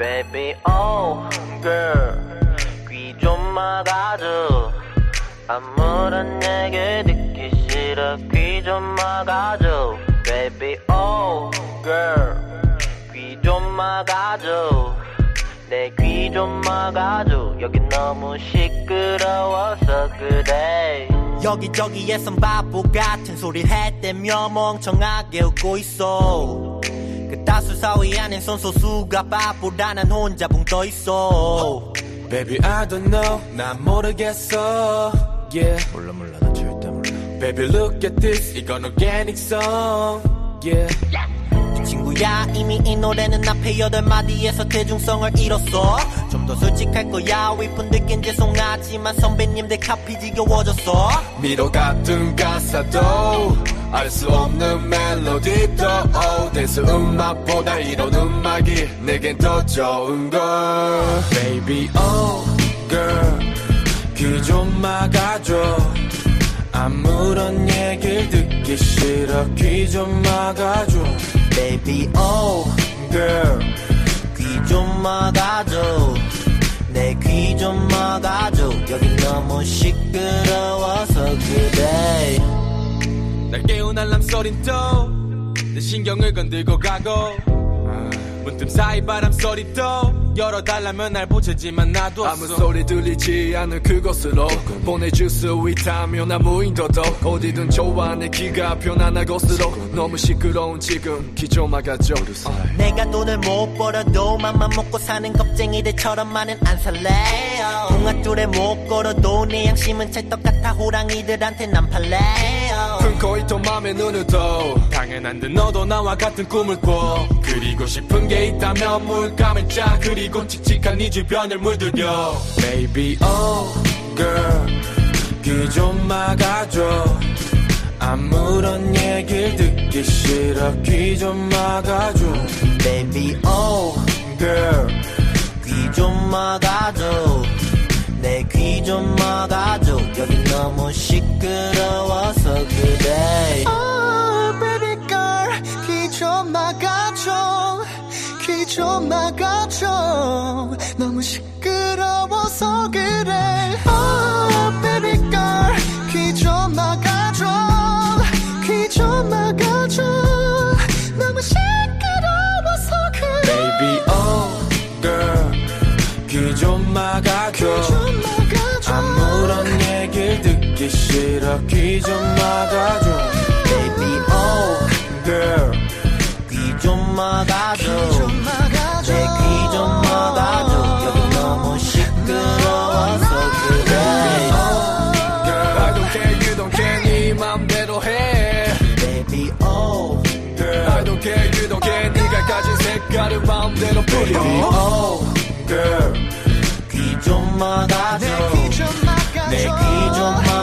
baby oh girl. 귀좀 막아줘. 아무런 얘기 듣기 싫어. 귀 좀 막아줘 baby oh girl. 귀 좀 막아줘. 내 귀 좀 막아줘. 여기 너무 시끄러워서 그래. 여기저기에선 바보 같은 소리 해대며 멍청하게 웃고 있어 그 따수 사위 안엔 손소수가 바보라 난 혼자 붕 떠있어. Baby I don't know. 난 모르겠어. Yeah. 몰라 몰라. 나 절대 몰라. Baby look at this. 이건 organic song. Yeah. 이 친구야 이미 이 노래는 앞에 여덟 마디에서 대중성을 잃었어. 좀 더 솔직할 거야. 위픈 듣긴 죄송하지만 선배님들 카피 지겨워졌어. 미로 같은 가사도 알 수 없는 멜로디도 댄스 음악보다 이런 음악이 내겐 더 좋은 걸. Baby oh girl 귀 좀 막아줘. 아무런 얘길 듣기 싫어. 귀 좀 막아줘. Baby oh girl 귀 좀 막아줘. 내 귀 좀 막아줘. 여기 너무 시끄 소린 또 내 신경을 건들고 가고. 문틈 사이 바람 소리도 열어달라면 날 부채지만 나도 아무 소리 들리지 않을 그곳으로 보내줄 수 있다면 나 무인도도 어디든 좋아 내 귀가 편안한 곳으로. 너무 시끄러운 지금 귀좀 막아줘 내가 돈을 못 벌어도 맘만 먹고 사는 겁쟁이들처럼만은 안 살래요. 동아줄에 못 걸어도 내 양심은 찰떡 같아 호랑이들한텐 안 팔래요 큰 맘에 눈을 떠 당연한 듯 너도 나와 같은 꿈을 꿔. 그리고 싶은 게 있다면 물감을 짜. 그리고 칙칙한 네 주변을 물들여. Baby oh girl 귀 좀 막아줘. 아무런 얘길 듣기 싫어. 귀 좀 막아줘. Baby oh girl 귀 좀 막아줘. 내 귀 좀 막아줘 막아줘. 귀 좀 막아줘. 너무 시끄러워서 그래. Oh, baby girl, 귀 좀 막아줘. 귀 좀 막아줘. 너무 시끄러워서 그래. Baby oh girl 귀 좀 막아줘. 아무런 얘길 듣기 싫어 귀 좀 막아줘 색깔을 마음대로 뿌려. oh girl. 귀좀 막아줘. 내귀좀 막아줘